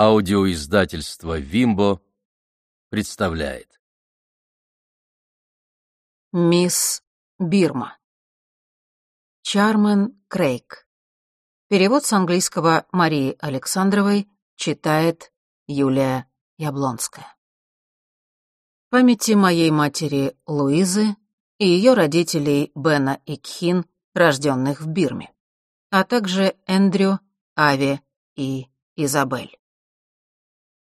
Аудиоиздательство «Вимбо» представляет. Мисс Бирма. Чармен Крейг. Перевод с английского Марии Александровой читает Юлия Яблонская. Памяти моей матери Луизы и ее родителей Бена и Кхин, рожденных в Бирме, а также Эндрю, Ави и Изабель.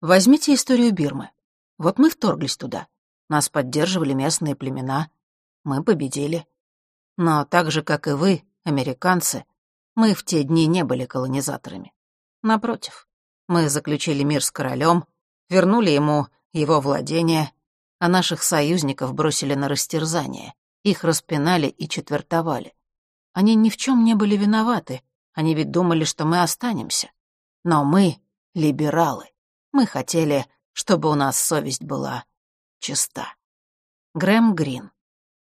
Возьмите историю Бирмы. Вот мы вторглись туда. Нас поддерживали местные племена. Мы победили. Но так же, как и вы, американцы, мы в те дни не были колонизаторами. Напротив, мы заключили мир с королем, вернули ему его владения, а наших союзников бросили на растерзание. Их распинали и четвертовали. Они ни в чем не были виноваты, они ведь думали, что мы останемся. Но мы — либералы. Мы хотели, чтобы у нас совесть была чиста. Грэм Грин.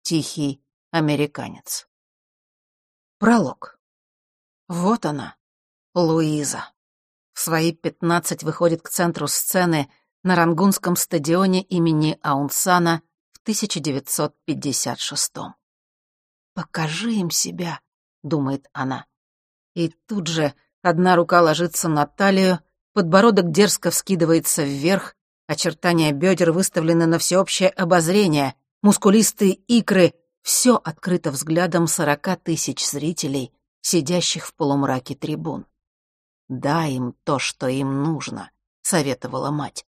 Тихий американец. Пролог. Вот она, Луиза. В свои пятнадцать выходит к центру сцены на Рангунском стадионе имени Аунсана в 1956 -м. «Покажи им себя», — думает она. И тут же одна рука ложится на талию, Подбородок дерзко вскидывается вверх, очертания бедер выставлены на всеобщее обозрение, мускулистые икры — все открыто взглядом сорока тысяч зрителей, сидящих в полумраке трибун. «Дай им то, что им нужно», — советовала мать.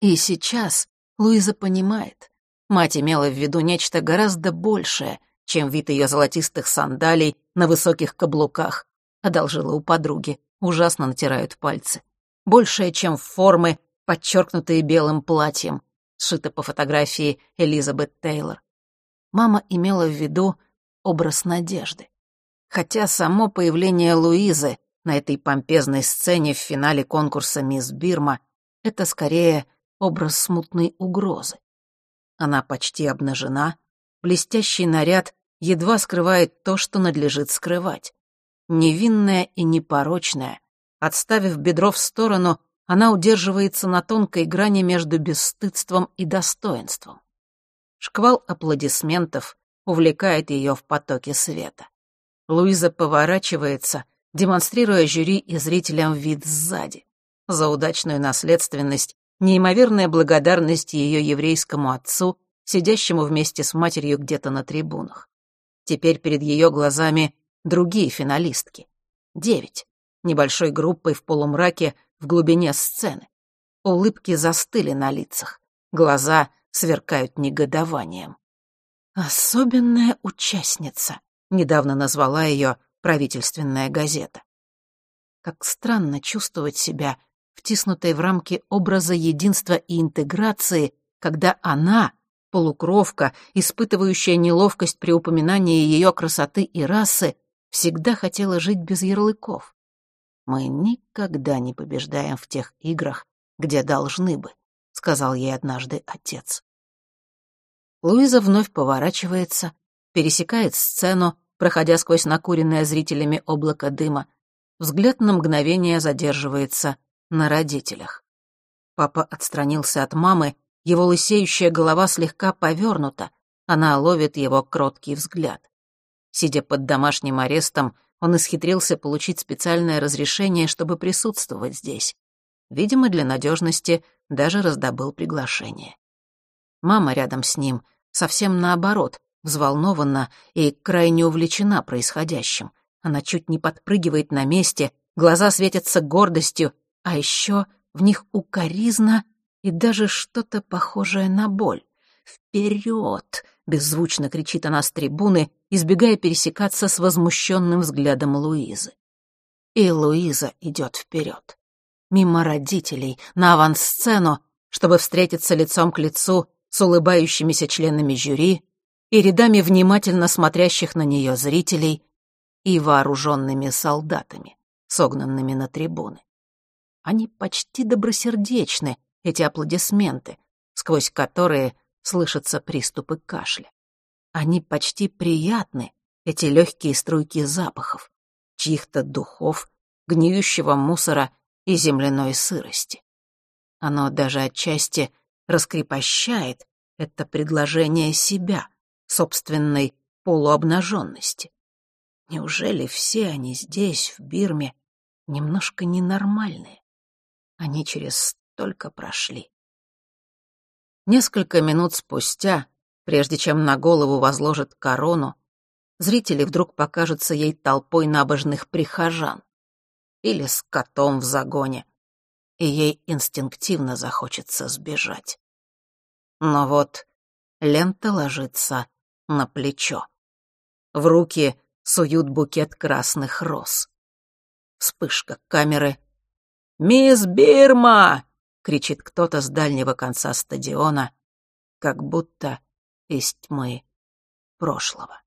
И сейчас Луиза понимает. Мать имела в виду нечто гораздо большее, чем вид ее золотистых сандалий на высоких каблуках. Одолжила у подруги, ужасно натирают пальцы большая, чем формы, подчеркнутые белым платьем, сшито по фотографии Элизабет Тейлор. Мама имела в виду образ надежды. Хотя само появление Луизы на этой помпезной сцене в финале конкурса «Мисс Бирма» — это скорее образ смутной угрозы. Она почти обнажена, блестящий наряд едва скрывает то, что надлежит скрывать. Невинная и непорочная, Отставив бедро в сторону, она удерживается на тонкой грани между бесстыдством и достоинством. Шквал аплодисментов увлекает ее в потоке света. Луиза поворачивается, демонстрируя жюри и зрителям вид сзади. За удачную наследственность, неимоверная благодарность ее еврейскому отцу, сидящему вместе с матерью где-то на трибунах. Теперь перед ее глазами другие финалистки. Девять небольшой группой в полумраке в глубине сцены. Улыбки застыли на лицах, глаза сверкают негодованием. «Особенная участница», — недавно назвала ее правительственная газета. Как странно чувствовать себя втиснутой в рамки образа единства и интеграции, когда она, полукровка, испытывающая неловкость при упоминании ее красоты и расы, всегда хотела жить без ярлыков. «Мы никогда не побеждаем в тех играх, где должны бы», — сказал ей однажды отец. Луиза вновь поворачивается, пересекает сцену, проходя сквозь накуренное зрителями облако дыма. Взгляд на мгновение задерживается на родителях. Папа отстранился от мамы, его лысеющая голова слегка повернута, она ловит его кроткий взгляд. Сидя под домашним арестом, он исхитрился получить специальное разрешение, чтобы присутствовать здесь. Видимо, для надежности даже раздобыл приглашение. Мама рядом с ним, совсем наоборот, взволнована и крайне увлечена происходящим. Она чуть не подпрыгивает на месте, глаза светятся гордостью, а еще в них укоризна и даже что-то похожее на боль. «Вперед!» — беззвучно кричит она с трибуны, избегая пересекаться с возмущенным взглядом Луизы. И Луиза идет вперед. Мимо родителей, на авансцену, чтобы встретиться лицом к лицу с улыбающимися членами жюри и рядами внимательно смотрящих на нее зрителей и вооруженными солдатами, согнанными на трибуны. Они почти добросердечны, эти аплодисменты, сквозь которые слышатся приступы кашля. Они почти приятны, эти легкие струйки запахов, чьих-то духов, гниющего мусора и земляной сырости. Оно даже отчасти раскрепощает это предложение себя, собственной полуобнаженности. Неужели все они здесь, в Бирме, немножко ненормальные? Они через столько прошли. Несколько минут спустя, прежде чем на голову возложат корону, зрители вдруг покажутся ей толпой набожных прихожан или с котом в загоне, и ей инстинктивно захочется сбежать. Но вот лента ложится на плечо. В руки суют букет красных роз. Вспышка камеры. «Мисс Бирма!» — кричит кто-то с дальнего конца стадиона, как будто из тьмы прошлого.